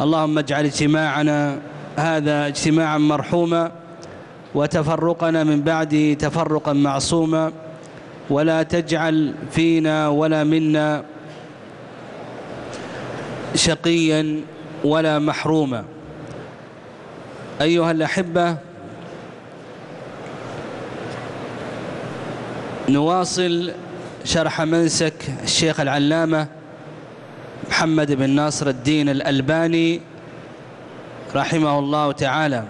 اللهم اجعل اجتماعنا هذا اجتماعا مرحوما وتفرقنا من بعده تفرقا معصوما ولا تجعل فينا ولا منا شقيا ولا محروما. أيها الأحبة نواصل شرح منسك الشيخ العلامة محمد بن ناصر الدين الألباني رحمه الله تعالى.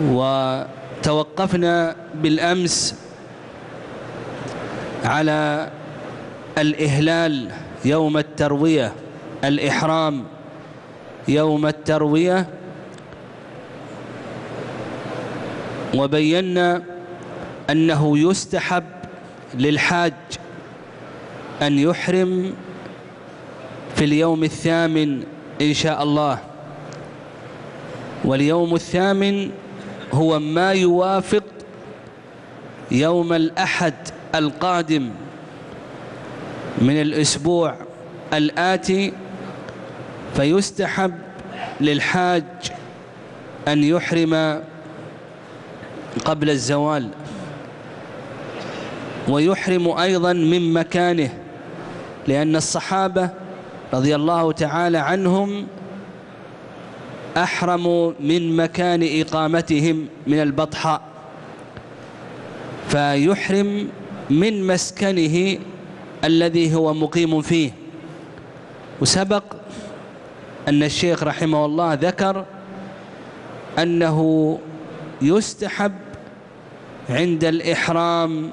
وتوقفنا بالأمس على الإهلال يوم التروية الإحرام يوم التروية. وبينا أنه يستحب للحاج أن يحرم في اليوم الثامن إن شاء الله. واليوم الثامن هو ما يوافق يوم الأحد القادم من الأسبوع الآتي فيستحب للحاج أن يحرم قبل الزوال ويحرم أيضا من مكانه لأن الصحابة رضي الله تعالى عنهم أحرموا من مكان إقامتهم من البطحاء فيحرم من مسكنه الذي هو مقيم فيه. وسبق أن الشيخ رحمه الله ذكر أنه يستحب عند الإحرام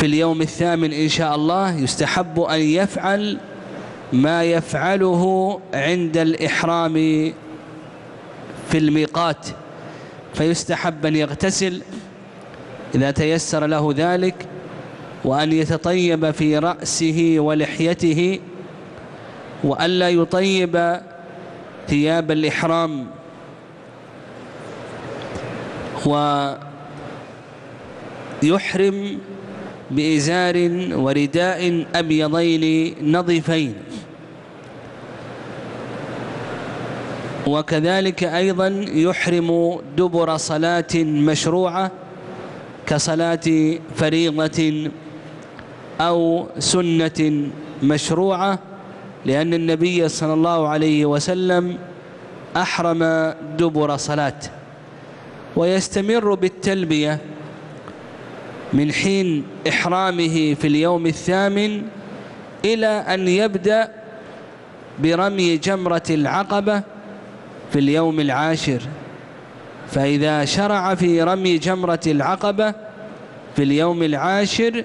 في اليوم الثامن إن شاء الله يستحب أن يفعل ما يفعله عند الإحرام في الميقات فيستحب أن يغتسل إذا تيسر له ذلك وأن يتطيب في رأسه ولحيته وألا يطيب ثياب الإحرام. ويحرم بإزار ورداء أبيضين نظيفين. وكذلك أيضا يحرم دبر صلاة مشروعة كصلاة فريضة أو سنة مشروعة لأن النبي صلى الله عليه وسلم أحرم دبر صلاة. ويستمر بالتلبية من حين إحرامه في اليوم الثامن إلى أن يبدأ برمي جمرة العقبة في اليوم العاشر. فإذا شرع في رمي جمرة العقبة في اليوم العاشر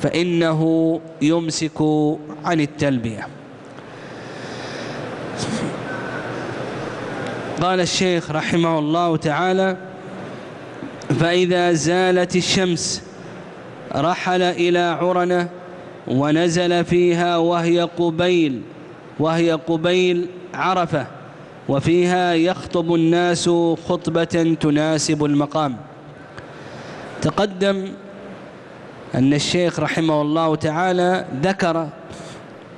فإنه يمسك عن التلبية. قال الشيخ رحمه الله تعالى فإذا زالت الشمس رحل إلى عرنة ونزل فيها وهي قبيل وهي قبيل عرفة وفيها يخطب الناس خطبة تناسب المقام. تقدم أن الشيخ رحمه الله تعالى ذكر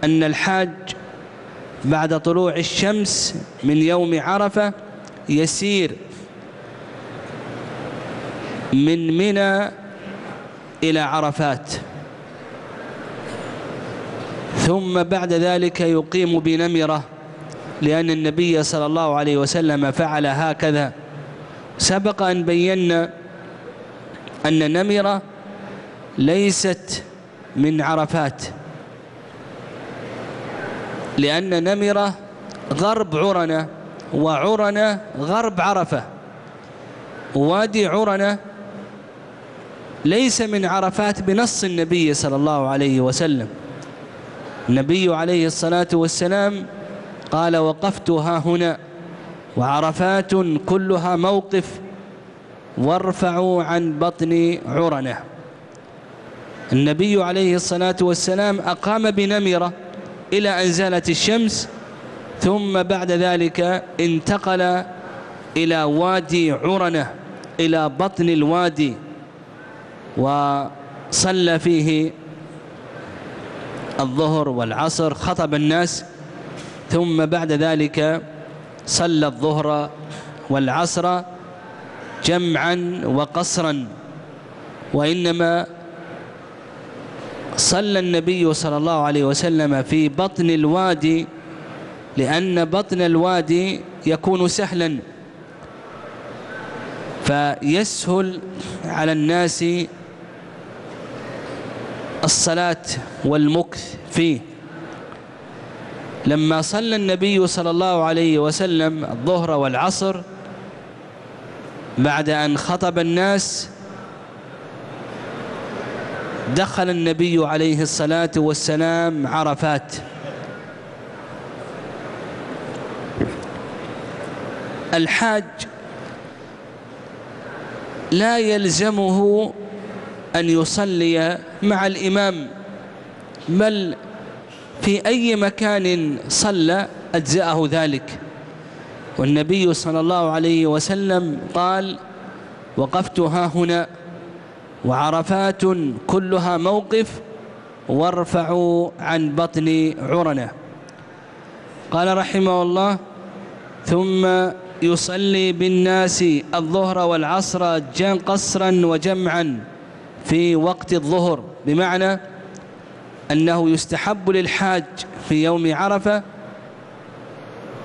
أن الحاج بعد طلوع الشمس من يوم عرفة يسير من منى إلى عرفات. ثم بعد ذلك يقيم بنمرة لأن النبي صلى الله عليه وسلم فعل هكذا. سبق أن بينا أن نمرة ليست من عرفات لأن نمرة غرب عرنة وعرنة غرب عرفة. وادي عرنة ليس من عرفات بنص النبي صلى الله عليه وسلم. النبي عليه الصلاة والسلام قال وقفت ها هنا وعرفات كلها موقف وارفعوا عن بطن عرنة. النبي عليه الصلاة والسلام أقام بنمرة إلى أن زالت الشمس ثم بعد ذلك انتقل إلى وادي عرنة إلى بطن الوادي. وصلى فيه الظهر والعصر خطب الناس ثم بعد ذلك صلى الظهر والعصر جمعا وقصرا. وإنما صلى النبي صلى الله عليه وسلم في بطن الوادي لأن بطن الوادي يكون سهلا فيسهل على الناس الصلاة والمكث فيه. لما صلى النبي صلى الله عليه وسلم الظهر والعصر بعد أن خطب الناس دخل النبي عليه الصلاة والسلام عرفات. الحاج لا يلزمه أن يصلي مع الإمام بل في أي مكان صلى أجزأه ذلك. والنبي صلى الله عليه وسلم قال وقفت ها هنا وعرفات كلها موقف وارفعوا عن بطن عرنة. قال رحمه الله ثم يصلي بالناس الظهر والعصر قصرا وجمعا. في وقت الظهر بمعنى أنه يستحب للحاج في يوم عرفة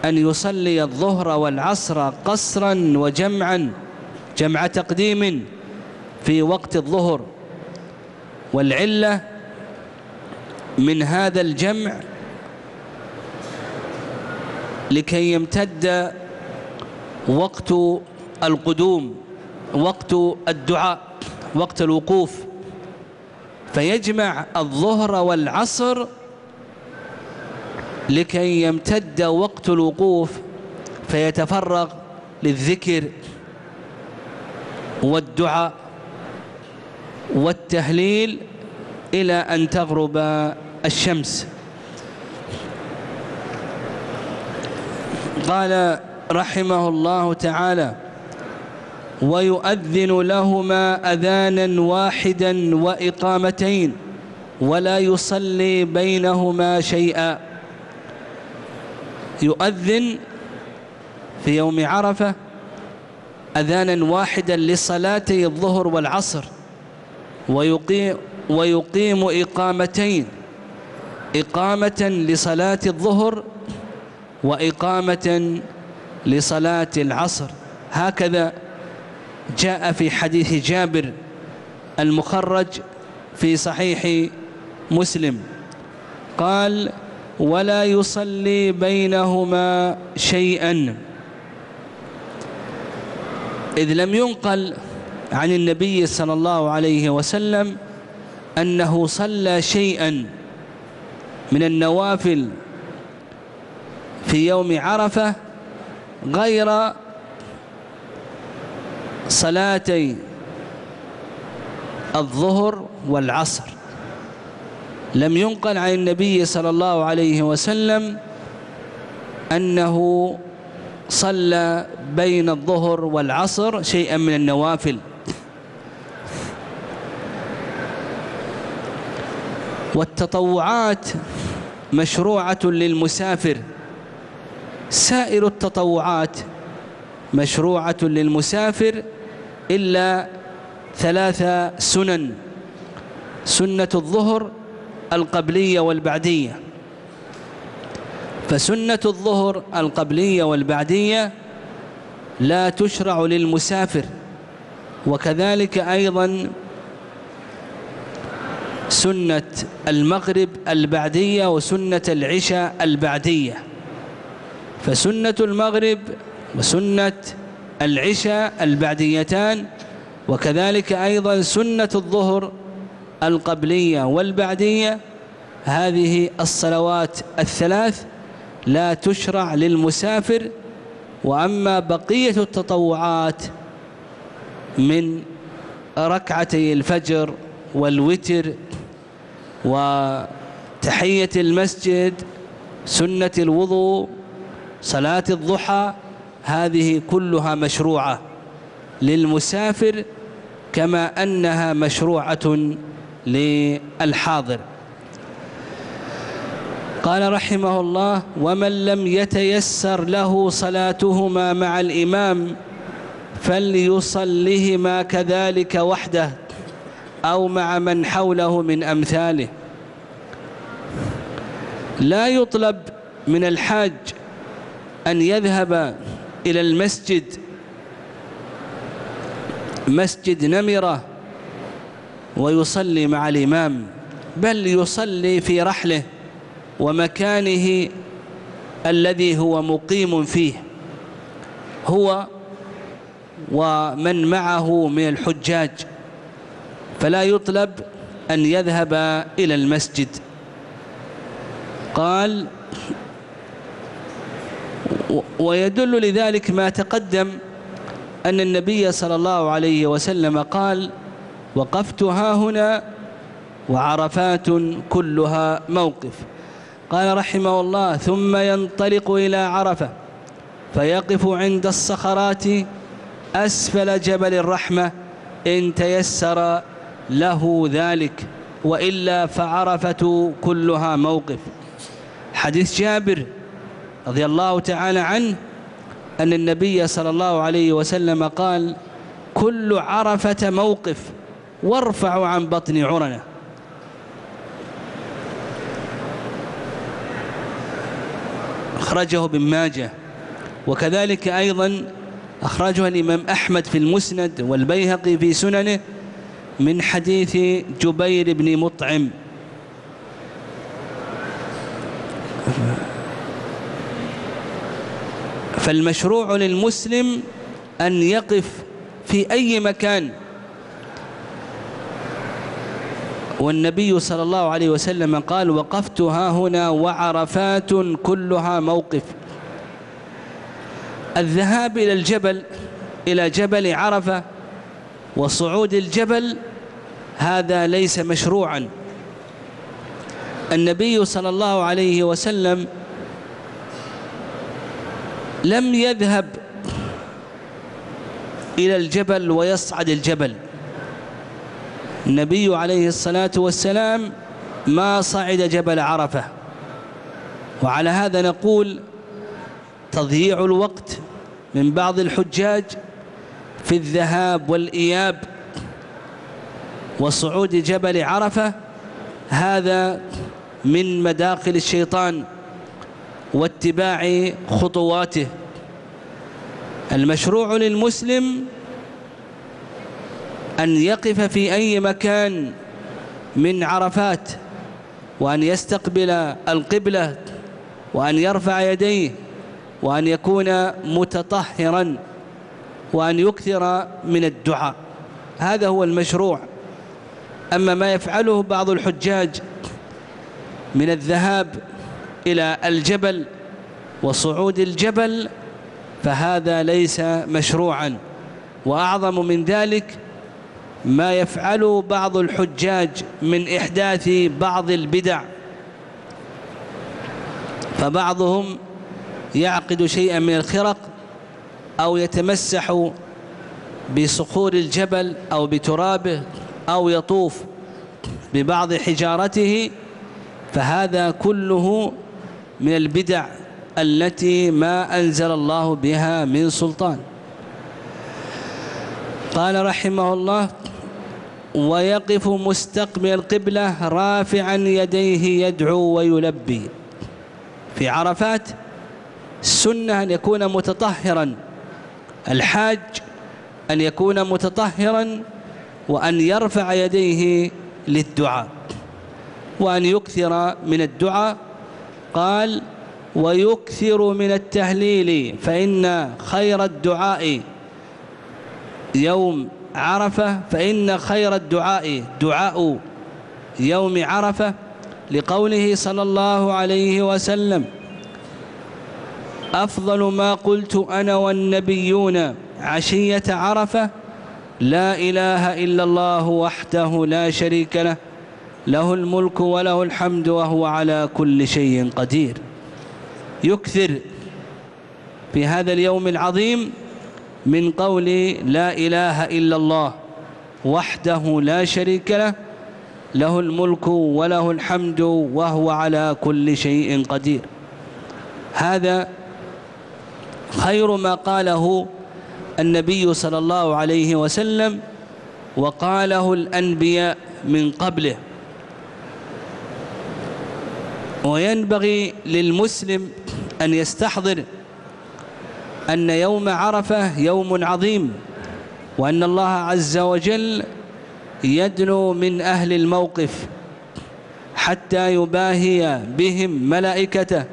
أن يصلي الظهر والعصر قصرا وجمعا جمع تقديم في وقت الظهر. والعلة من هذا الجمع لكي يمتد وقت القدوم وقت الدعاء. وقت الوقوف فيجمع الظهر والعصر لكي يمتد وقت الوقوف فيتفرغ للذكر والدعاء والتهليل إلى أن تغرب الشمس. قال رحمه الله تعالى ويؤذن لهما أذانا واحدا وإقامتين ولا يصلي بينهما شيئا. يؤذن في يوم عرفة أذانا واحدا لصلاتي الظهر والعصر. ويقيم, ويقيم إقامتين إقامة لصلاة الظهر وإقامة لصلاة العصر. هكذا جاء في حديث جابر المخرج في صحيح مسلم. قال ولا يصلي بينهما شيئا. إذ لم ينقل عن النبي صلى الله عليه وسلم أنه صلى شيئا من النوافل في يوم عرفة غير صلاتي الظهر والعصر. لم ينقل عن النبي صلى الله عليه وسلم أنه صلى بين الظهر والعصر شيئا من النوافل. والتطوعات مشروعة للمسافر. سائر التطوعات مشروعة للمسافر إلا ثلاث سنن. سنة الظهر القبلية والبعدية. فسنة الظهر القبلية والبعدية لا تشرع للمسافر. وكذلك أيضا سنة المغرب البعدية وسنة العشاء البعدية. فسنة المغرب وسنة العشاء البعديتان وكذلك أيضا سنة الظهر القبلية والبعدية. هذه الصلوات الثلاث لا تشرع للمسافر وأما بقية التطوعات من ركعتي الفجر والوتر وتحية المسجد سنة الوضوء صلاة الضحى هذه كلها مشروعة للمسافر كما أنها مشروعة للحاضر. قال رحمه الله ومن لم يتيسر له صلاتهما مع الإمام فليصلهما كذلك وحده أو مع من حوله من أمثاله. لا يطلب من الحاج أن يذهب إلى المسجد. مسجد نمرة ويصلي مع الإمام بل يصلي في رحله ومكانه الذي هو مقيم فيه هو ومن معه من الحجاج. فلا يطلب أن يذهب إلى المسجد. قال ويدل لذلك ما تقدم أن النبي صلى الله عليه وسلم قال وقفت ها هنا وعرفات كلها موقف. قال رحمه الله ثم ينطلق إلى عرفة فيقف عند الصخرات أسفل جبل الرحمة إن تيسر له ذلك وإلا فعرفة كلها موقف. حديث جابر رضي الله تعالى عنه أن النبي صلى الله عليه وسلم قال كل عرفة موقف وارفع عن بطن عرنة. أخرجه ابن ماجه. وكذلك أيضا أخرجه الإمام أحمد في المسند والبيهقي في سننه من حديث جبير بن مطعم. فالمشروع للمسلم أن يقف في أي مكان. والنبي صلى الله عليه وسلم قال وقفت ها هنا وعرفات كلها موقف. الذهاب إلى الجبل إلى جبل عرفة وصعود الجبل هذا ليس مشروعا. النبي صلى الله عليه وسلم لم يذهب إلى الجبل ويصعد الجبل. النبي عليه الصلاة والسلام ما صعد جبل عرفة. وعلى هذا نقول تضييع الوقت من بعض الحجاج في الذهاب والإياب وصعود جبل عرفة. هذا من مداخل الشيطان. واتباع خطواته. المشروع للمسلم أن يقف في أي مكان من عرفات وأن يستقبل القبلة وأن يرفع يديه وأن يكون متطهرا وأن يكثر من الدعاء. هذا هو المشروع. أما ما يفعله بعض الحجاج من الذهاب إلى الجبل وصعود الجبل فهذا ليس مشروعا. وأعظم من ذلك ما يفعله بعض الحجاج من إحداث بعض البدع. فبعضهم يعقد شيئا من الخرق أو يتمسح بصخور الجبل أو بترابه أو يطوف ببعض حجارته فهذا كله من البدع التي ما أنزل الله بها من سلطان. قال رحمه الله ويقف مستقبل القبلة رافعا يديه يدعو ويلبي. في عرفات السنة أن يكون متطهرا الحاج أن يكون متطهرا وأن يرفع يديه للدعاء وأن يكثر من الدعاء قال ويكثر من التهليل فإن خير الدعاء يوم عرفة فإن خير الدعاء دعاء يوم عرفة لقوله صلى الله عليه وسلم أفضل ما قلت أنا والنبيون عشية عرفة لا إله إلا الله وحده لا شريك له له الملك وله الحمد وهو على كل شيء قدير. يكثر في هذا اليوم العظيم من قول لا إله إلا الله وحده لا شريك له له الملك وله الحمد وهو على كل شيء قدير. هذا خير ما قاله النبي صلى الله عليه وسلم وقاله الأنبياء من قبله. وينبغي للمسلم أن يستحضر أن يوم عرفة يوم عظيم وأن الله عز وجل يدنو من أهل الموقف حتى يباهي بهم ملائكته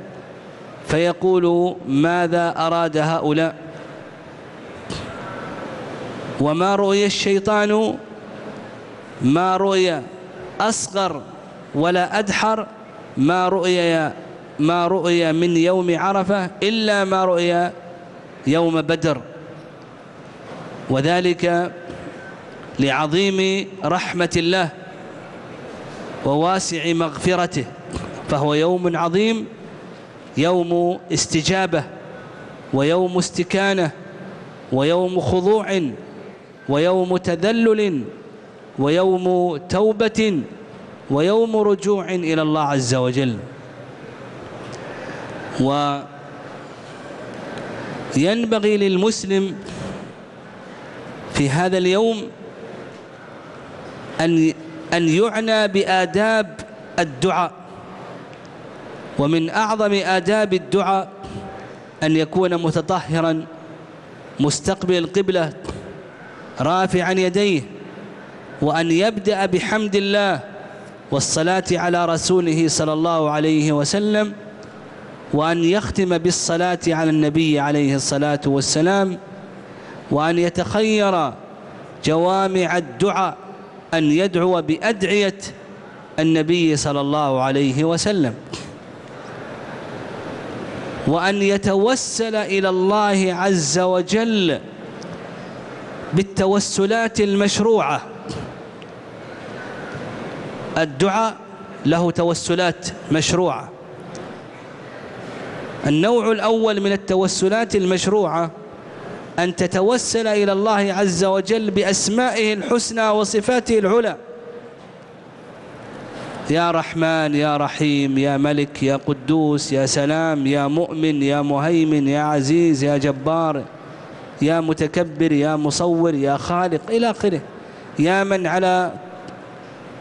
فيقول ماذا أراد هؤلاء؟ وما رؤي الشيطان؟ ما رؤي أصغر ولا أدحر؟ ما رؤي ما رؤي من يوم عرفة إلا ما رؤي يوم بدر. وذلك لعظيم رحمة الله وواسع مغفرته. فهو يوم عظيم يوم استجابة ويوم استكانة ويوم خضوع ويوم تذلل ويوم توبة. ويوم رجوع إلى الله عز وجل. وينبغي للمسلم في هذا اليوم أن أن يعنى بآداب الدعاء. ومن أعظم آداب الدعاء أن يكون متطهرا مستقبل القبلة رافعا يديه وأن يبدأ بحمد الله والصلاة على رسوله صلى الله عليه وسلم وأن يختم بالصلاة على النبي عليه الصلاة والسلام وأن يتخير جوامع الدعاء أن يدعو بأدعية النبي صلى الله عليه وسلم. وأن يتوسل إلى الله عز وجل بالتوسلات المشروعة. الدعاء له توسلات مشروعة. النوع الأول من التوسلات المشروعة أن تتوسل إلى الله عز وجل بأسمائه الحسنى وصفاته العلى. يا رحمن يا رحيم يا ملك يا قدوس يا سلام يا مؤمن يا مهيمن يا عزيز يا جبار يا متكبر يا مصور يا خالق إلى آخره. يا من على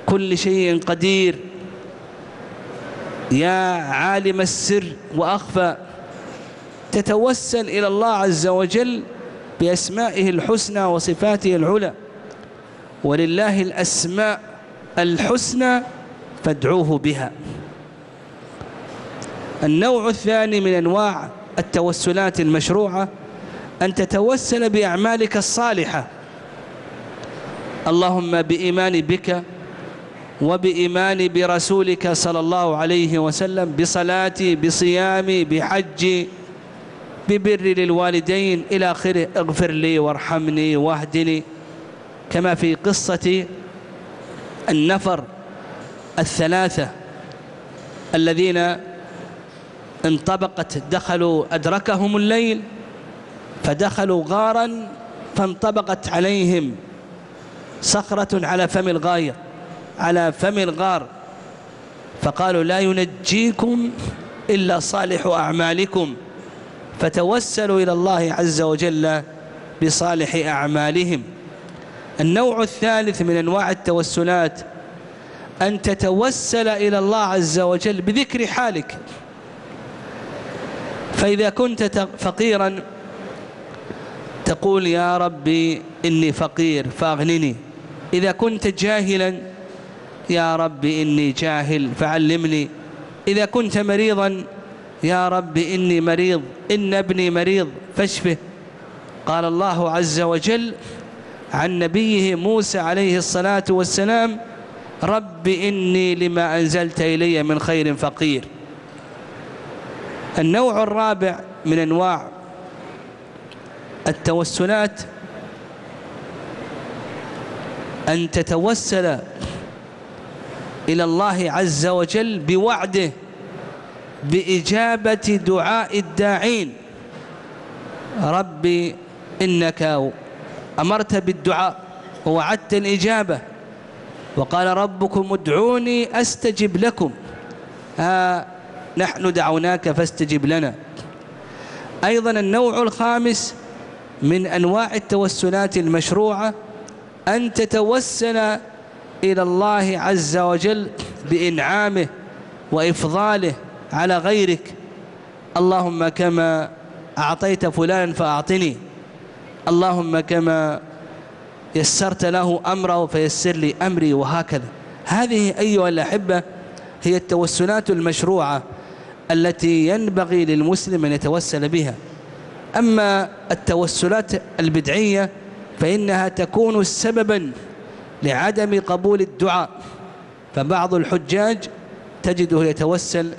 كل شيء قدير. يا عالم السر وأخفى. تتوسل إلى الله عز وجل بأسمائه الحسنى وصفاته العلى. ولله الأسماء الحسنى فادعوه بها. النوع الثاني من أنواع التوسلات المشروعة أن تتوسل بأعمالك الصالحة. اللهم بإيمان بك وبإيمان برسولك صلى الله عليه وسلم بصلاتي بصيامي بحجي ببر للوالدين إلى آخره اغفر لي وارحمني واهدني كما في قصة النفر الثلاثة الذين انطبقت دخلوا أدركهم الليل فدخلوا غارا فانطبقت عليهم صخرة على فم الغاية. على فم الغار فقالوا لا ينجيكم إلا صالح أعمالكم. فتوسلوا إلى الله عز وجل بصالح أعمالهم. النوع الثالث من أنواع التوسلات أن تتوسل إلى الله عز وجل بذكر حالك. فإذا كنت فقيرا تقول يا ربي إني فقير فأغنني. إذا كنت جاهلا يا ربي إني جاهل فعلمني. إذا كنت مريضا يا رب إني مريض إن ابني مريض فاشفه. قال الله عز وجل عن نبيه موسى عليه الصلاة والسلام رب إني لما أنزلت إلي من خير فقير. النوع الرابع من أنواع التوسلات أن تتوسل إلى الله عز وجل بوعده بإجابة دعاء الداعين. ربي إنك أمرت بالدعاء ووعدت الإجابة. وقال ربكم ادعوني أستجب لكم. ها نحن دعوناك فاستجب لنا. أيضا النوع الخامس من أنواع التوسلات المشروعة أن تتوسل إلى الله عز وجل بإنعامه وإفضاله على غيرك. اللهم كما أعطيت فلانا فأعطني. اللهم كما يسرت له أمره فيسر لي أمري وهكذا. هذه أيها الأحبة هي التوسلات المشروعة التي ينبغي للمسلم أن يتوسل بها. أما التوسلات البدعية فإنها تكون سببا لعدم قبول الدعاء. فبعض الحجاج تجده يتوسل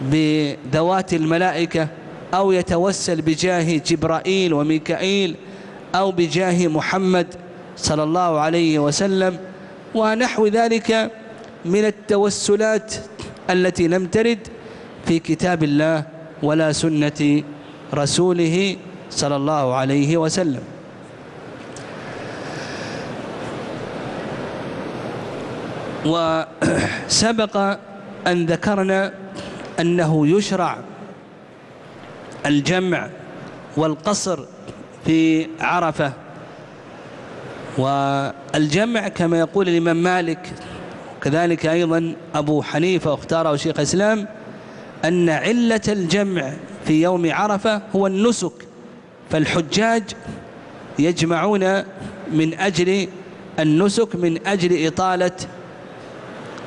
بذوات الملائكة أو يتوسل بجاه جبرائيل وميكائيل أو بجاه محمد صلى الله عليه وسلم ونحو ذلك من التوسلات التي لم ترد في كتاب الله ولا سنة رسوله صلى الله عليه وسلم. وسبق أن ذكرنا أنه يشرع الجمع والقصر في عرفة. والجمع كما يقول الإمام مالك كذلك أيضا أبو حنيفة اختاره شيخ الإسلام أن علة الجمع في يوم عرفة هو النسك فالحجاج يجمعون من أجل النسك من أجل إطالة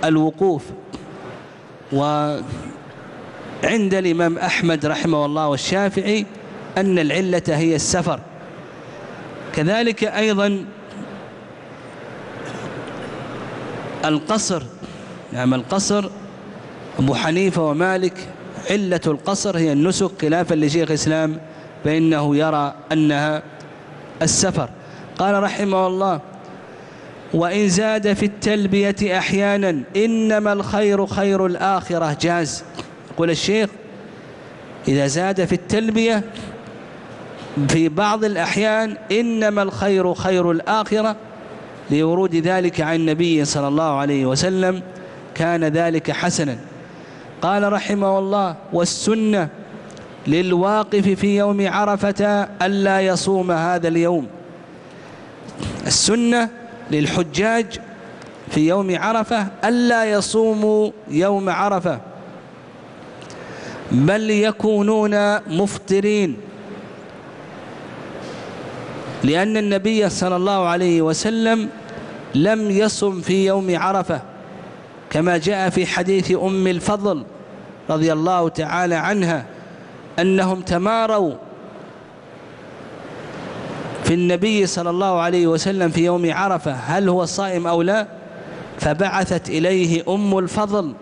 الوقوف. وعند الإمام أحمد رحمه الله والشافعي أن العلة هي السفر. كذلك أيضا القصر. نعم القصر. أبو حنيفة ومالك علة القصر هي النسك خلافا لشيخ الإسلام فإنه يرى أنها السفر. قال رحمه الله وإن زاد في التلبية أحيانا إنما الخير خير الآخرة. جاز. يقول الشيخ إذا زاد في التلبية في بعض الأحيان إنما الخير خير الآخرة لورود ذلك عن النبي صلى الله عليه وسلم كان ذلك حسنا. قال رحمه الله والسنة للواقف في يوم عرفة ألا يصوم هذا اليوم. السنة للحجاج في يوم عرفة ألا يصوموا يوم عرفة. بل يكونون مفطرين. لأن النبي صلى الله عليه وسلم لم يصم في يوم عرفة كما جاء في حديث أم الفضل رضي الله تعالى عنها أنهم تماروا في النبي صلى الله عليه وسلم في يوم عرفة هل هو صائم أو لا؟ فبعثت إليه أم الفضل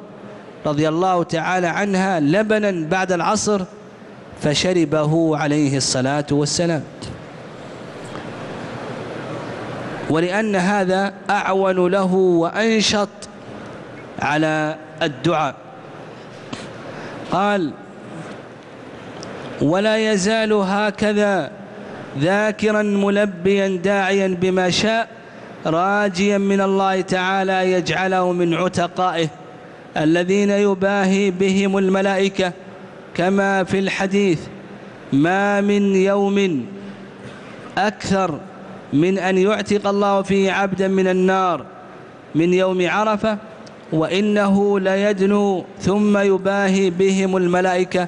رضي الله تعالى عنها لبنا بعد العصر فشربه عليه الصلاة والسلام. ولأن هذا أعون له وأنشط على الدعاء. قال ولا يزال هكذا ذاكرا ملبيا داعيا بما شاء راجيا من الله تعالى يجعله من عتقائه الذين يباهي بهم الملائكة. كما في الحديث ما من يوم أكثر من أن يعتق الله فيه عبدا من النار من يوم عرفة وإنه ليدنو ثم يباهي بهم الملائكة.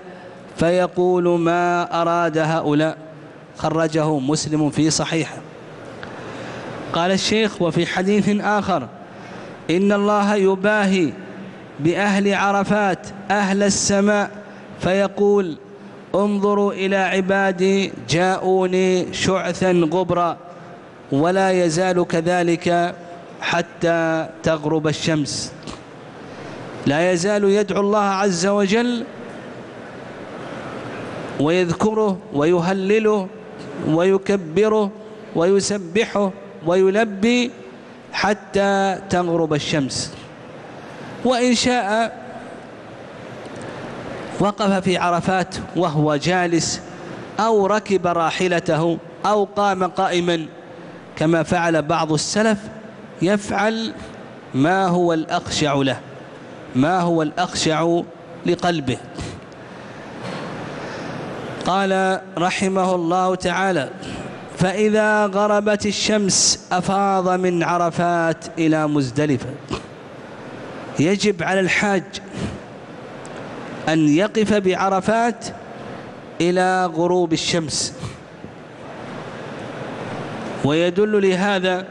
فيقول ما أراد هؤلاء؟ خرجه مسلم في صحيحه قال الشيخ وفي حديث آخر إن الله يباهي بأهل عرفات أهل السماء فيقول انظروا إلى عبادي جاءوني شعثا غبرا ولا يزال كذلك حتى تغرب الشمس. لا يزال يدعو الله عز وجل ويذكره ويهلله ويكبره ويسبحه ويلبي حتى تغرب الشمس. وإن شاء وقف في عرفات وهو جالس أو ركب راحلته أو قام قائما كما فعل بعض السلف يفعل ما هو الأخشع له ما هو الأخشع لقلبه. قال رحمه الله تعالى فإذا غربت الشمس أفاض من عرفات إلى مزدلفة. يجب على الحاج أن يقف بعرفات إلى غروب الشمس. ويدل لهذا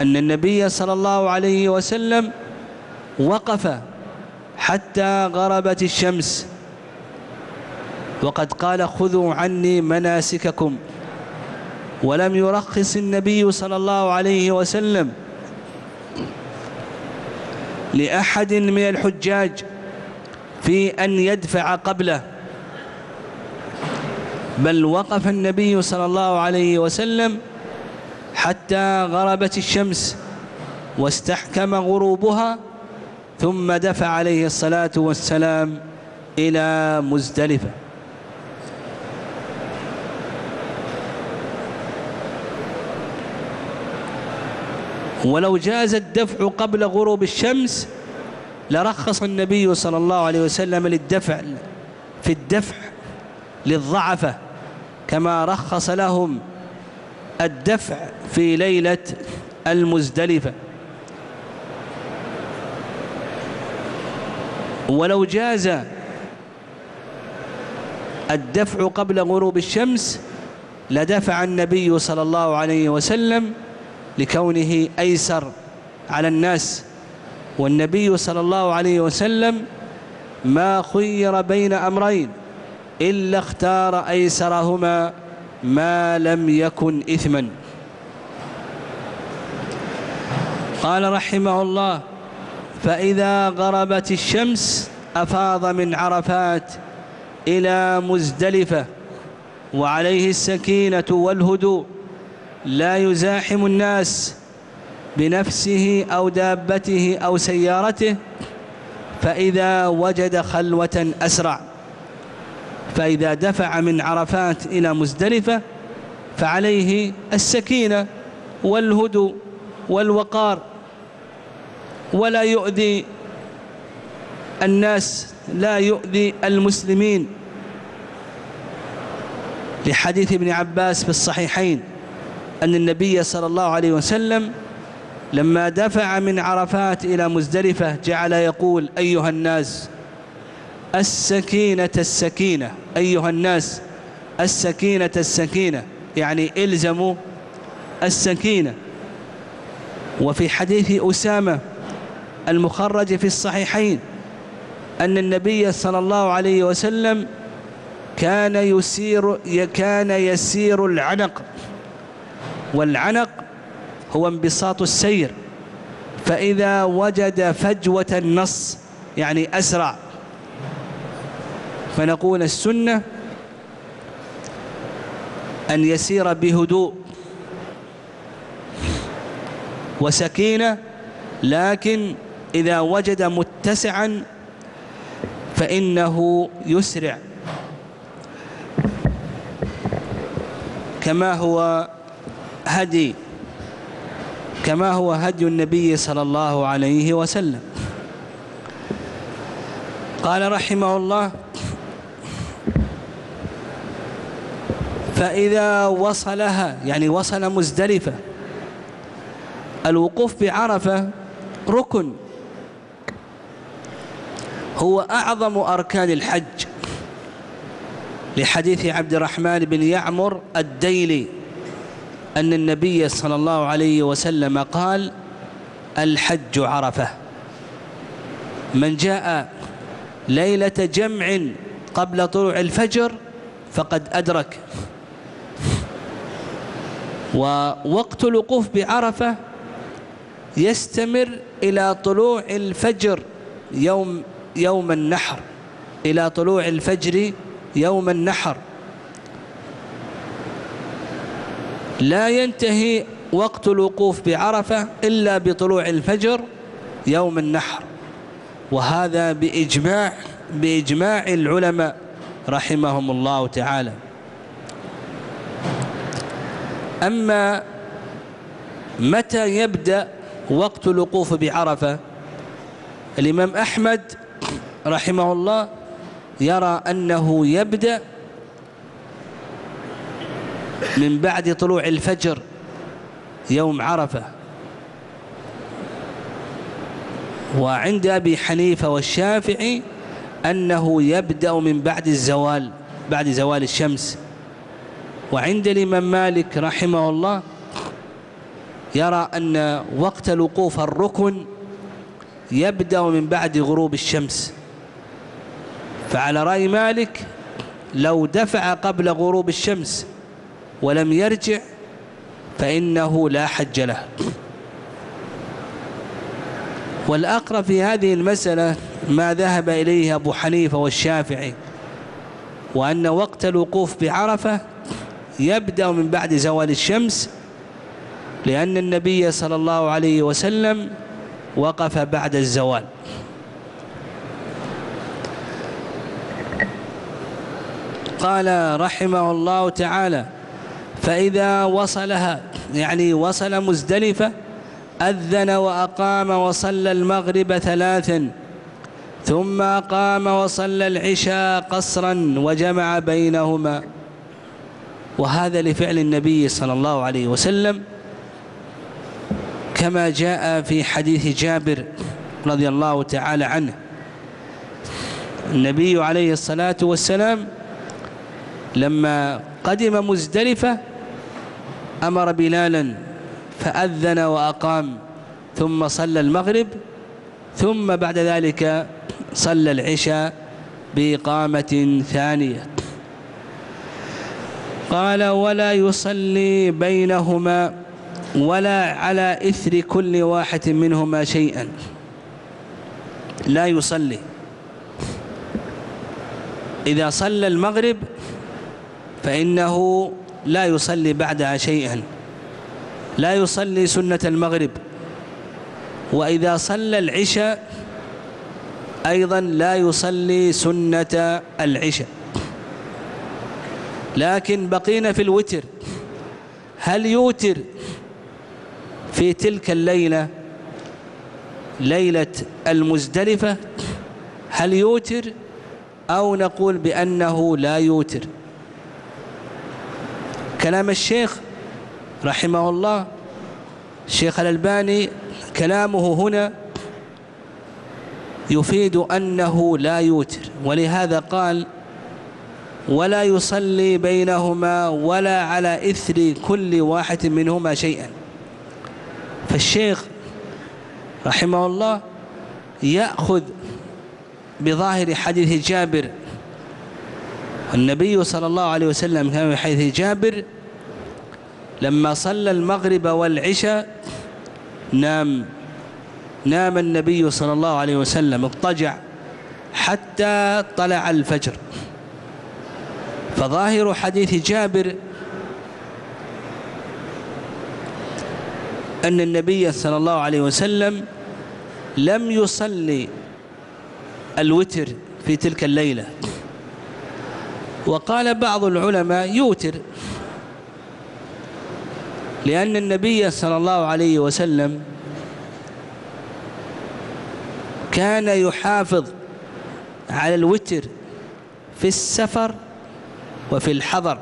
أن النبي صلى الله عليه وسلم وقف حتى غربت الشمس وقد قال خذوا عني مناسككم. ولم يرخص النبي صلى الله عليه وسلم لأحد من الحجاج في أن يدفع قبله بل وقف النبي صلى الله عليه وسلم حتى غربت الشمس واستحكم غروبها ثم دفع عليه الصلاة والسلام إلى مزدلفة. ولو جاز الدفع قبل غروب الشمس لرخص النبي صلى الله عليه وسلم للدفع في الدفع للضعفة كما رخص لهم الدفع في ليلة المزدلفة. ولو جاز الدفع قبل غروب الشمس لدفع النبي صلى الله عليه وسلم لكونه أيسر على الناس. والنبي صلى الله عليه وسلم ما خير بين أمرين إلا اختار أيسرهما ما لم يكن إثما. قال رحمه الله فإذا غربت الشمس أفاض من عرفات إلى مزدلفة وعليه السكينة والهدوء. لا يزاحم الناس بنفسه أو دابته أو سيارته فإذا وجد خلوة أسرع فإذا دفع من عرفات إلى مزدلفة فعليه السكينة والهدوء والوقار. ولا يؤذي الناس لا يؤذي المسلمين. لحديث ابن عباس في الصحيحين أن النبي صلى الله عليه وسلم لما دفع من عرفات إلى مزدلفة جعل يقول أيها الناس السكينة السكينة أيها الناس السكينة السكينة يعني إلزموا السكينة. وفي حديث أسامة المخرج في الصحيحين أن النبي صلى الله عليه وسلم كان يسير كان يسير العنق. والعنق هو انبساط السير. فإذا وجد فجوة النص يعني أسرع. فنقول السنة أن يسير بهدوء وسكينة لكن إذا وجد متسعا فإنه يسرع. كما هو هدي كما هو هدي النبي صلى الله عليه وسلم. قال رحمه الله فإذا وصلها يعني وصل مزدلفة الوقوف بعرفة ركن. هو أعظم أركان الحج. لحديث عبد الرحمن بن يعمر الديلي. أن النبي صلى الله عليه وسلم قال الحج عرفة. من جاء ليلة جمع قبل طلوع الفجر فقد أدرك. ووقت الوقوف بعرفة يستمر إلى طلوع الفجر يوم يوم النحر. إلى طلوع الفجر يوم النحر. لا ينتهي وقت الوقوف بعرفة إلا بطلوع الفجر يوم النحر. وهذا بإجماع بإجماع العلماء رحمهم الله تعالى. أما متى يبدأ وقت الوقوف بعرفة؟ الإمام أحمد رحمه الله يرى أنه يبدأ من بعد طلوع الفجر يوم عرفة. وعند أبي حنيفة والشافعي أنه يبدأ من بعد الزوال بعد زوال الشمس. وعند الإمام مالك رحمه الله يرى أن وقت الوقوف الركن يبدأ من بعد غروب الشمس. فعلى رأي مالك لو دفع قبل غروب الشمس ولم يرجع فإنه لا حج له. والأقرب في هذه المسألة ما ذهب إليه أبو حنيفة والشافعي وأن وقت الوقوف بعرفة يبدأ من بعد زوال الشمس لأن النبي صلى الله عليه وسلم وقف بعد الزوال. قال رحمه الله تعالى فإذا وصلها يعني وصل مزدلفة أذن وأقام وصلى المغرب ثلاثا ثم أقام وصلى العشاء قصرا وجمع بينهما. وهذا لفعل النبي صلى الله عليه وسلم كما جاء في حديث جابر رضي الله تعالى عنه. النبي عليه الصلاة والسلام لما قدم مزدلفة أمر بلالا فأذن وأقام ثم صلى المغرب ثم بعد ذلك صلى العشاء بإقامة ثانية. قال ولا يصلي بينهما ولا على إثر كل واحد منهما شيئا. لا يصلي. إذا صلى المغرب فإنه لا يصلي بعدها شيئا لا يصلي سنة المغرب. وإذا صلى العشاء أيضا لا يصلي سنة العشاء. لكن بقينا في الوتر. هل يوتر في تلك الليلة؟ ليلة المزدلفة. هل يوتر أو نقول بأنه لا يوتر؟ كلام الشيخ رحمه الله الشيخ الألباني كلامه هنا يفيد أنه لا يوتر ولهذا قال ولا يصلي بينهما ولا على إثر كل واحد منهما شيئا فالشيخ رحمه الله يأخذ بظاهر حديث جابر النبي صلى الله عليه وسلم كان في حديث جابر لما صلى المغرب والعشاء نام نام النبي صلى الله عليه وسلم اضطجع حتى طلع الفجر. فظاهر حديث جابر أن النبي صلى الله عليه وسلم لم يصلي الوتر في تلك الليلة. وقال بعض العلماء يوتر. لأن النبي صلى الله عليه وسلم كان يحافظ على الوتر في السفر وفي الحضر.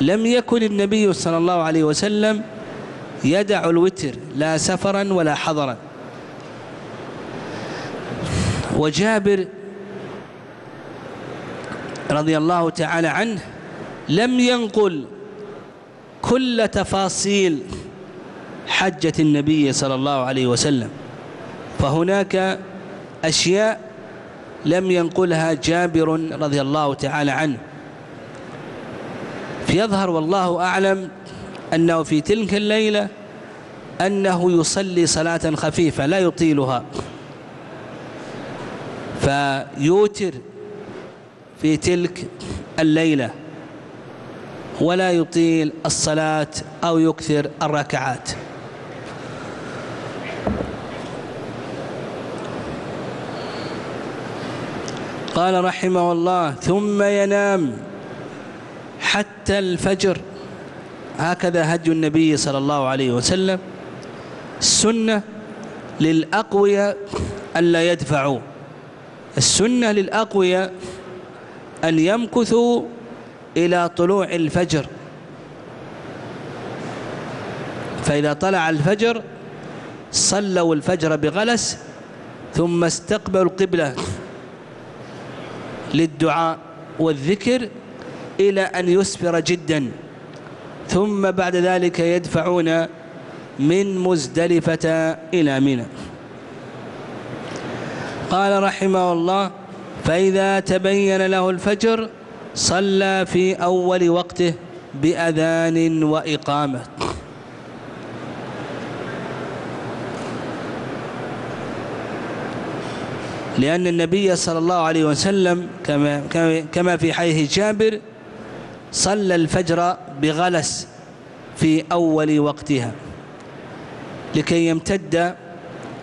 لم يكن النبي صلى الله عليه وسلم يدع الوتر لا سفرا ولا حضرا. وجابر رضي الله تعالى عنه لم ينقل كل تفاصيل حجة النبي صلى الله عليه وسلم. فهناك أشياء لم ينقلها جابر رضي الله تعالى عنه. فيظهر والله أعلم أنه في تلك الليلة أنه يصلي صلاة خفيفة لا يطيلها. فيوتر في تلك الليلة ولا يطيل الصلاة أو يكثر الركعات. قال رحمه الله ثم ينام حتى الفجر. هكذا هدي النبي صلى الله عليه وسلم السنة للأقوياء ألا يدفعوا. السنة للأقوياء أن يمكثوا إلى طلوع الفجر. فإذا طلع الفجر صلوا الفجر بغلس ثم استقبلوا القبلة للدعاء والذكر إلى أن يسفر جدا. ثم بعد ذلك يدفعون من مزدلفة إلى منى. قال رحمه الله فإذا تبين له الفجر صلى في أول وقته بأذان وإقامة. لأن النبي صلى الله عليه وسلم كما كما في حديث جابر صلى الفجر بغلس في أول وقتها لكي يمتد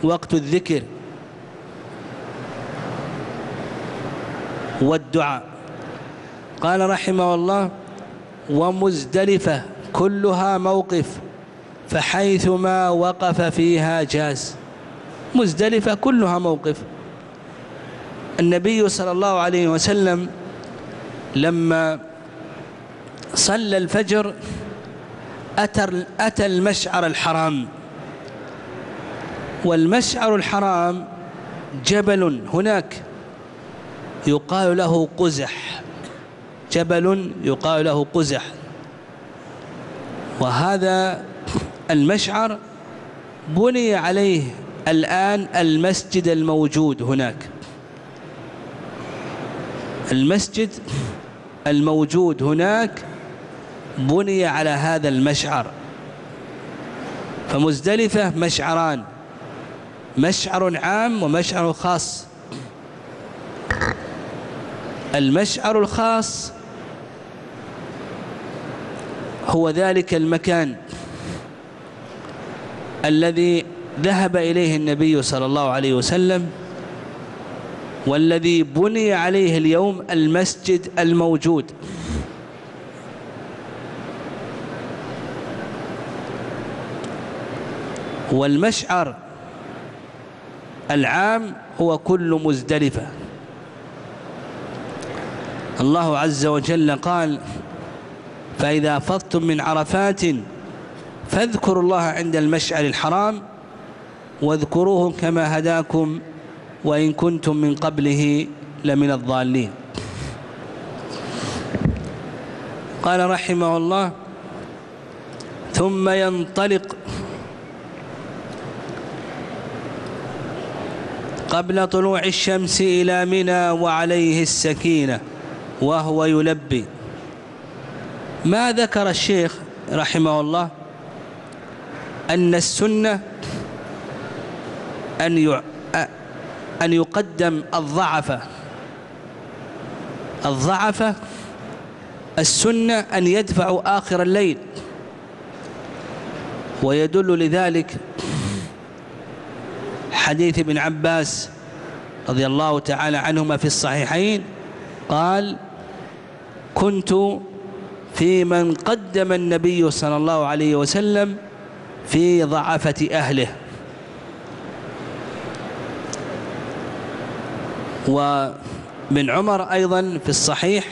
وقت الذكر. والدعاء. قال رحمه الله ومزدلفة كلها موقف فحيثما وقف فيها جاز. مزدلفة كلها موقف. النبي صلى الله عليه وسلم لما صلى الفجر أتى المشعر الحرام. والمشعر الحرام جبل هناك. يقال له قزح. جبل يقال له قزح. وهذا المشعر بني عليه الآن المسجد الموجود هناك. المسجد الموجود هناك بني على هذا المشعر. فمزدلفة مشعران مشعر عام ومشعر خاص. المشعر الخاص هو ذلك المكان الذي ذهب إليه النبي صلى الله عليه وسلم والذي بني عليه اليوم المسجد الموجود. والمشعر العام هو كل مزدلفة. الله عز وجل قال فإذا أفضتم من عرفات فاذكروا الله عند المشعر الحرام واذكروه كما هداكم وإن كنتم من قبله لمن الضالين. قال رحمه الله ثم ينطلق قبل طلوع الشمس إلى منى وعليه السكينة. وهو يلبي. ما ذكر الشيخ رحمه الله أن السنة أن أن يقدم الضعف. الضعف السنة أن يدفعوا آخر الليل. ويدل لذلك حديث ابن عباس رضي الله تعالى عنهما في الصحيحين. قال كنت في من قدم النبي صلى الله عليه وسلم في ضعفة أهله. ومن عمر أيضا في الصحيح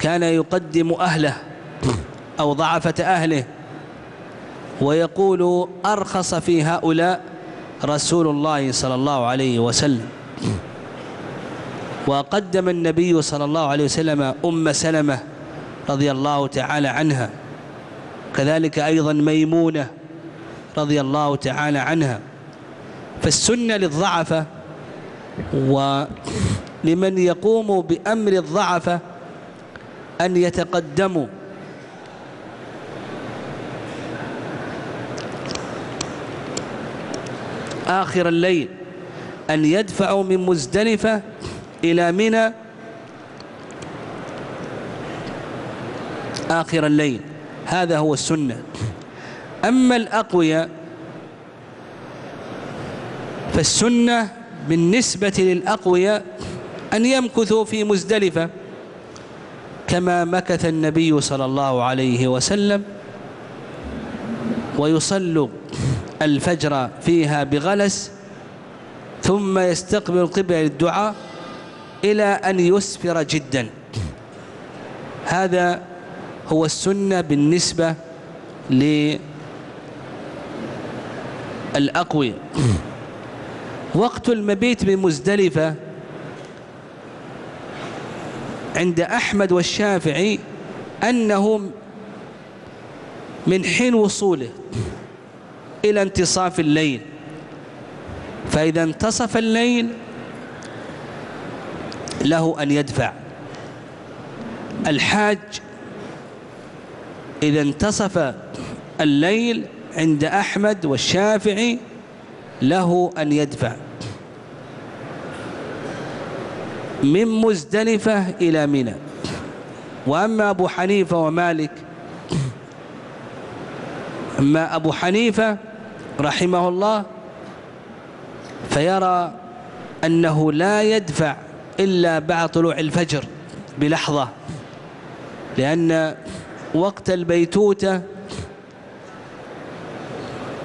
كان يقدم أهله أو ضعفة أهله ويقول أرخص في هؤلاء رسول الله صلى الله عليه وسلم. وقدم النبي صلى الله عليه وسلم أم سلمة رضي الله تعالى عنها. كذلك أيضا ميمونة رضي الله تعالى عنها. فالسنة للضعفة ولمن يقوم بأمر الضعفة أن يتقدموا آخر الليل أن يدفعوا من مزدلفة إلى منى آخر الليل. هذا هو السنة. أما الأقوياء فالسنة بالنسبة للأقوياء أن يمكثوا في مزدلفة كما مكث النبي صلى الله عليه وسلم ويصلوا الفجر فيها بغلس ثم يستقبل القبلة للدعاء إلى أن يسفر جدا. هذا هو السنة بالنسبة للأقوياء وقت المبيت بمزدلفة عند أحمد والشافعي أنه من حين وصوله إلى انتصاف الليل. فإذا انتصف الليل له أن يدفع. الحاج إذا انتصف الليل عند أحمد والشافعي له أن يدفع. من مزدلفة إلى منى. وأما أبو حنيفة ومالك أما أبو حنيفة رحمه الله فيرى أنه لا يدفع إلا بعد طلوع الفجر بلحظة لأن وقت البيتوتة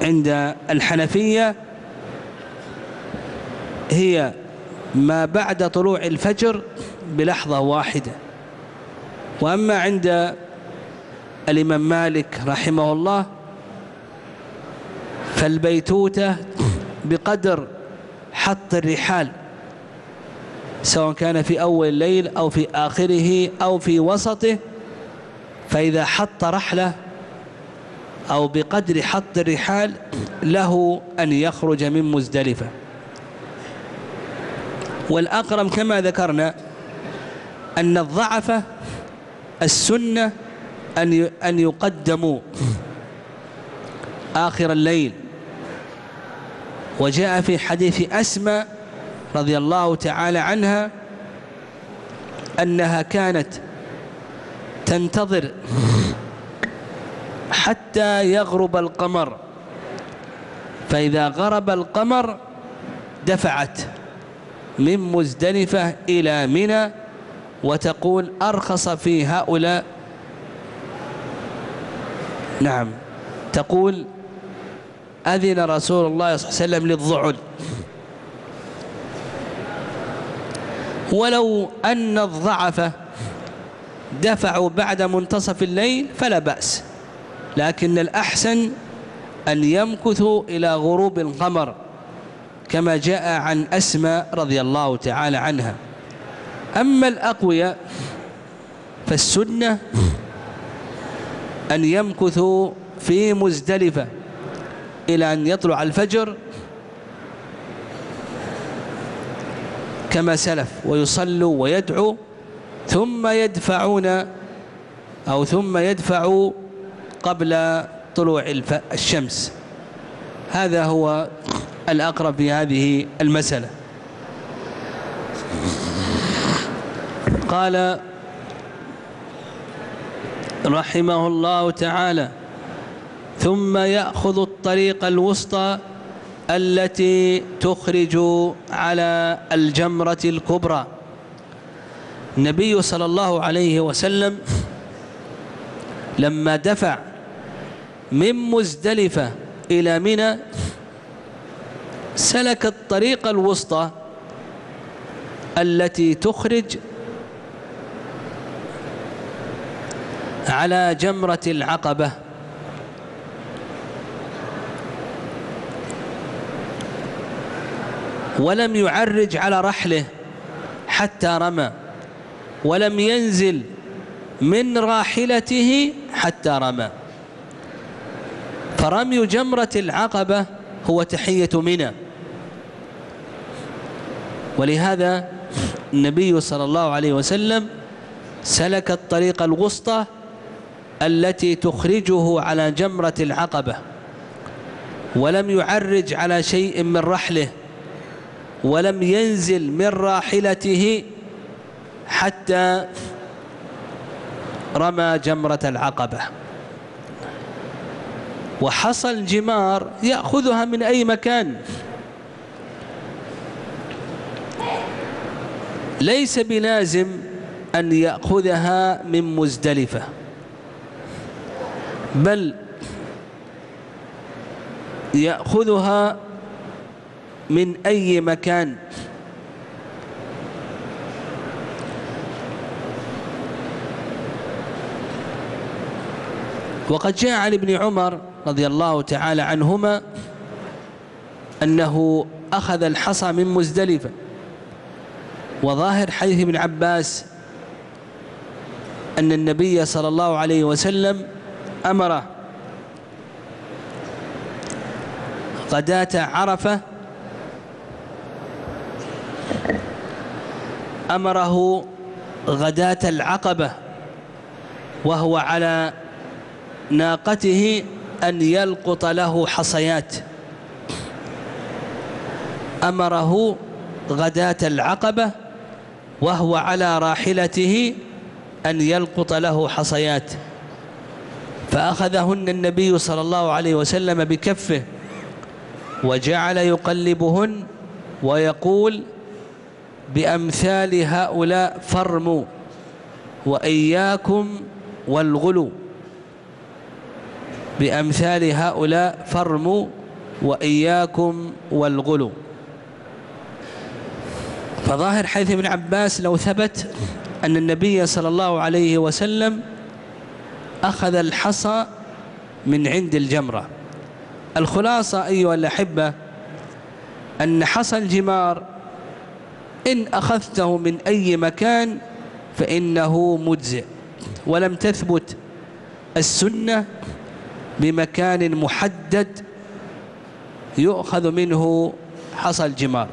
عند الحنفية هي ما بعد طلوع الفجر بلحظة واحدة. وأما عند الإمام مالك رحمه الله فالبيتوتة بقدر حط الرحال سواء كان في أول الليل أو في آخره أو في وسطه فإذا حط رحلة أو بقدر حط الرحال له أن يخرج من مزدلفة. والأقرم كما ذكرنا أن الضعف السنة أن أن يقدموا آخر الليل. وجاء في حديث أسمى رضي الله تعالى عنها أنها كانت تنتظر حتى يغرب القمر فإذا غرب القمر دفعت من مزدلفة إلى منى وتقول أرخص في هؤلاء. نعم تقول أذن رسول الله صلى الله عليه وسلم للضعل ولو أن الضعف دفعوا بعد منتصف الليل فلا بأس لكن الأحسن أن يمكثوا إلى غروب القمر كما جاء عن أسماء رضي الله تعالى عنها. أما الأقوياء فالسنة أن يمكثوا في مزدلفة إلى أن يطلع الفجر كما سلف ويصلوا ويدعوا ثم يدفعون أو ثم يدفعوا قبل طلوع الشمس. هذا هو الأقرب في هذه المسألة. قال رحمه الله تعالى ثم يأخذ الطريق الوسطى التي تخرج على الجمرة الكبرى. النبي صلى الله عليه وسلم لما دفع من مزدلفة إلى منى سلك الطريق الوسطى التي تخرج على جمرة العقبة. ولم يعرج على رحله حتى رمى ولم ينزل من راحلته حتى رمى. فرمي جمرة العقبة هو تحية منى. ولهذا النبي صلى الله عليه وسلم سلك الطريق الوسطى التي تخرجه على جمرة العقبة ولم يعرج على شيء من رحله. ولم ينزل من راحلته حتى رمى جمرة العقبة. وحصى الجمار يأخذها من أي مكان. ليس بلازم أن يأخذها من مزدلفة بل يأخذها من أي مكان. وقد جاء عن ابن عمر رضي الله تعالى عنهما أنه أخذ الحصى من مزدلفة وظاهر حديث ابن عباس أن النبي صلى الله عليه وسلم أمره. غداة عرفة أمره غداة العقبة وهو على ناقته أن يلقط له حصيات. أمره غداة العقبة وهو على راحلته أن يلقط له حصيات. فأخذهن النبي صلى الله عليه وسلم بكفه وجعل يقلبهن ويقول بأمثال هؤلاء فرموا وإياكم والغلو. بأمثال هؤلاء فرموا وإياكم والغلو. فظاهر حيث ابن عباس لو ثبت أن النبي صلى الله عليه وسلم أخذ الحصى من عند الجمرة. الخلاصة أيها الأحبة أن حصى الجمار إن أخذته من أي مكان فإنه مجزئ. ولم تثبت السنة بمكان محدد يؤخذ منه حصى الجمار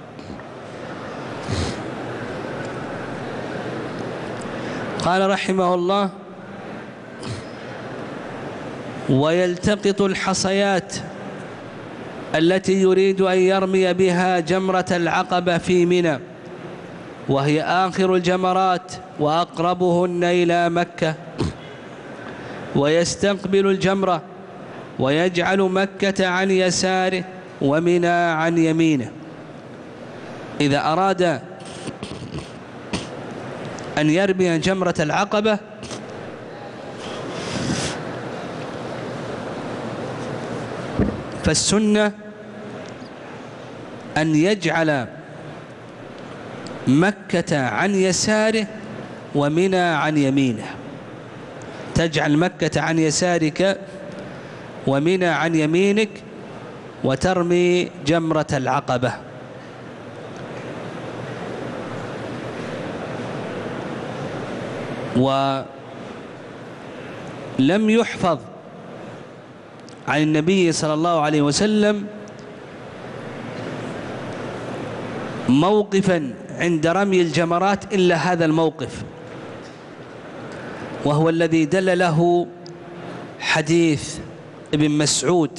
قال رحمه الله ويلتقط الحصيات التي يريد أن يرمي بها جمرة العقبة في منى. وهي آخر الجمرات وأقربهن إلى مكة. ويستقبل الجمرة ويجعل مكة عن يساره ومنى عن يمينه. إذا أراد أن يرمي جمرة العقبة فالسنة أن يجعل مكة عن يساره ومنى عن يمينه. تجعل مكة عن يسارك ومنى عن يمينك وترمي جمرة العقبة. ولم يحفظ عن النبي صلى الله عليه وسلم موقفا عند رمي الجمرات إلا هذا الموقف. وهو الذي دل له حديث ابن مسعود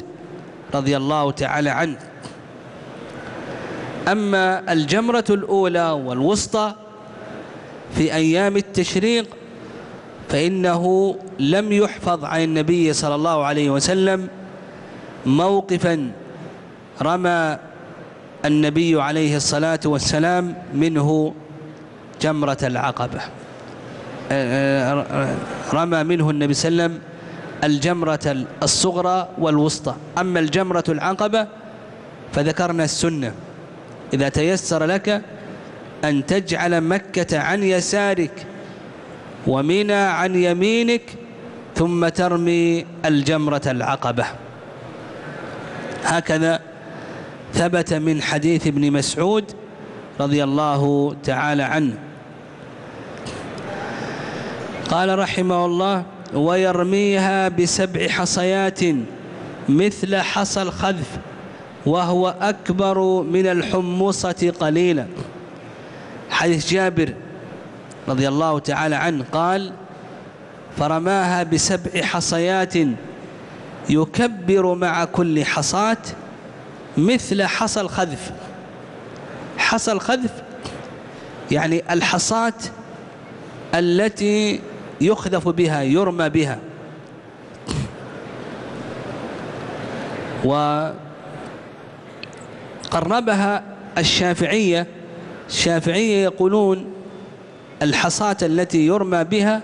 رضي الله تعالى عنه. أما الجمرة الأولى والوسطى في أيام التشريق فإنه لم يحفظ عن النبي صلى الله عليه وسلم موقفا رمى النبي عليه الصلاة والسلام منه جمرة العقبة. رمى منه النبي صلى الله عليه وسلم الجمرة الصغرى والوسطى. أما الجمرة العقبة فذكرنا السنة. إذا تيسر لك أن تجعل مكة عن يسارك ومنى عن يمينك ثم ترمي الجمرة العقبة. هكذا ثبت من حديث ابن مسعود رضي الله تعالى عنه. قال رحمه الله ويرميها بسبع حصيات مثل حصى الخذف وهو أكبر من الحمصة قليلا. حديث جابر رضي الله تعالى عنه قال فرماها بسبع حصيات يكبر مع كل حصاة مثل حصى الخذف. حصى الخذف يعني الحصاة التي يخذف بها يرمى بها. وقربها الشافعية الشافعية يقولون الحصاة التي يرمى بها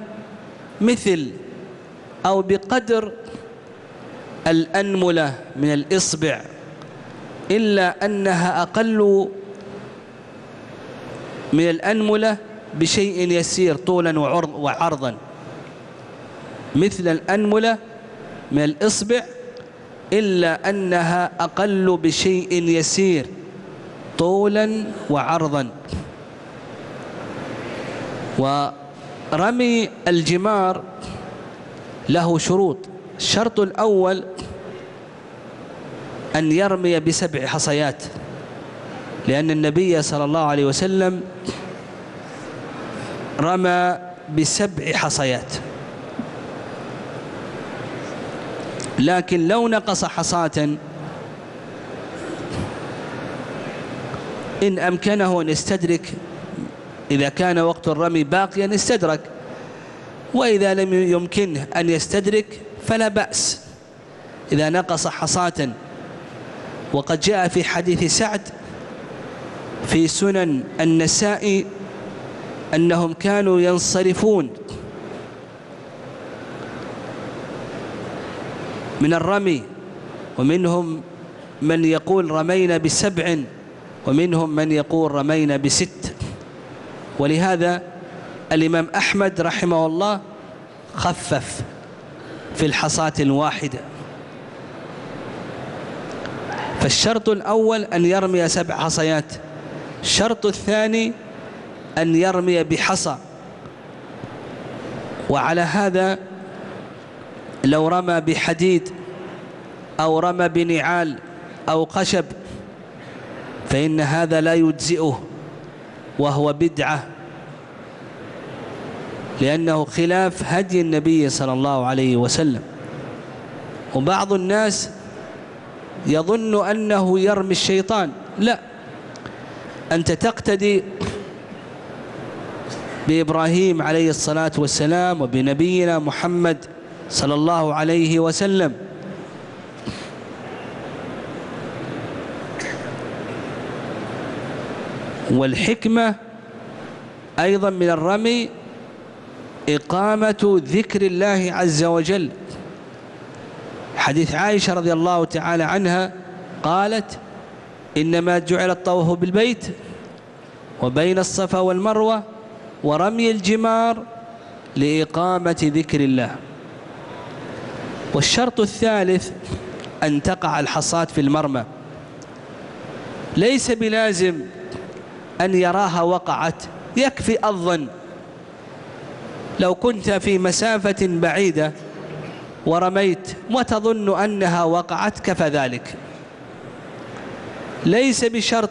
مثل أو بقدر الأنملة من الإصبع. إلا أنها أقل من الأنملة بشيء يسير طولا وعرضا. مثل الأنملة من الإصبع إلا أنها أقل بشيء يسير طولا وعرضا. ورمي الجمار له شروط. الشرط الأول أن يرمي بسبع حصيات لأن النبي صلى الله عليه وسلم رمى بسبع حصيات. لكن لو نقص حصاة إن أمكنه أن يستدرك إذا كان وقت الرمي باقيا استدرك وإذا لم يمكنه أن يستدرك فلا بأس. إذا نقص حصاة وقد جاء في حديث سعد في سنن النساء أنهم كانوا ينصرفون من الرمي ومنهم من يقول رمينا بسبع ومنهم من يقول رمينا بست. ولهذا الإمام أحمد رحمه الله خفف في الحصاة الواحدة. فالشرط الأول أن يرمي سبع حصيات. الشرط الثاني أن يرمي بحصى. وعلى هذا لو رمى بحديد أو رمى بنعال أو خشب فإن هذا لا يجزئه وهو بدعة. لأنه خلاف هدي النبي صلى الله عليه وسلم. وبعض الناس يظن أنه يرمي الشيطان. لا. أنت تقتدي بإبراهيم عليه الصلاة والسلام وبنبينا محمد صلى الله عليه وسلم. والحكمة أيضا من الرمي إقامة ذكر الله عز وجل. حديث عائشة رضي الله تعالى عنها قالت إنما جعل الطواف بالبيت وبين الصفا والمروة ورمي الجمار لإقامة ذكر الله. والشرط الثالث أن تقع الحصاة في المرمى. ليس بلازم أن يراها وقعت يكفي الظن لو كنت في مسافة بعيدة ورميت وتظن أنها وقعت كفى ذلك ليس بشرط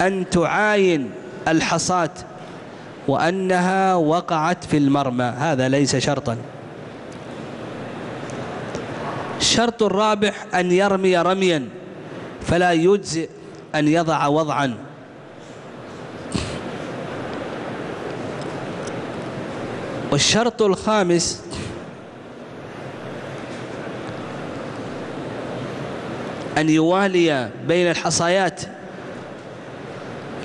أن تعاين الحصاة وأنها وقعت في المرمى هذا ليس شرطا. الشرط الرابع أن يرمي رميا فلا يجزئ أن يضع وضعا. والشرط الخامس أن يوالي بين الحصايات.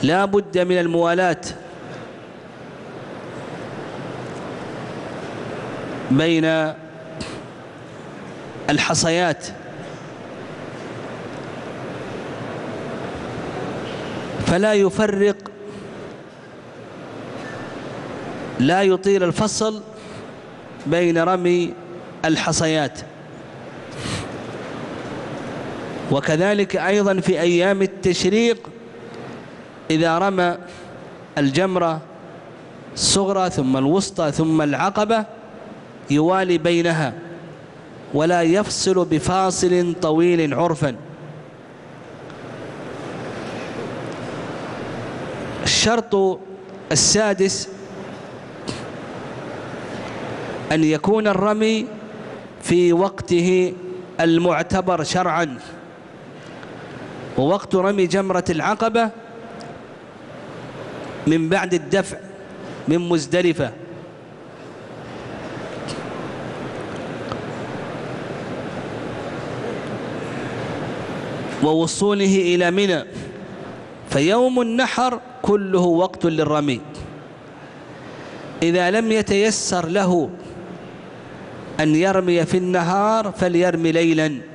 لا بد من الموالاة بين الحصيات فلا يفرق لا يطيل الفصل بين رمي الحصيات وكذلك أيضا في أيام التشريق إذا رمى الجمرة الصغرى ثم الوسطى ثم العقبة يوالي بينها ولا يفصل بفاصل طويل عرفا. الشرط السادس أن يكون الرمي في وقته المعتبر شرعا. ووقت رمي جمرة العقبة من بعد الدفع من مزدلفة. ووصوله إلى منى فيوم النحر كله وقت للرمي. إذا لم يتيسر له أن يرمي في النهار فليرمي ليلاً.